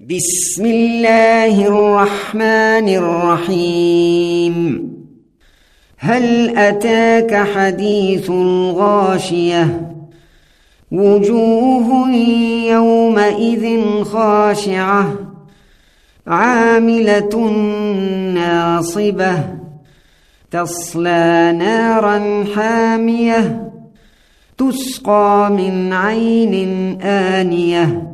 بسم الله الرحمن الرحيم هل أتاك حديث الغاشية وجوه يومئذ خاشعة عاملة ناصبة تصلى نارا حامية تسقى من عين آنيه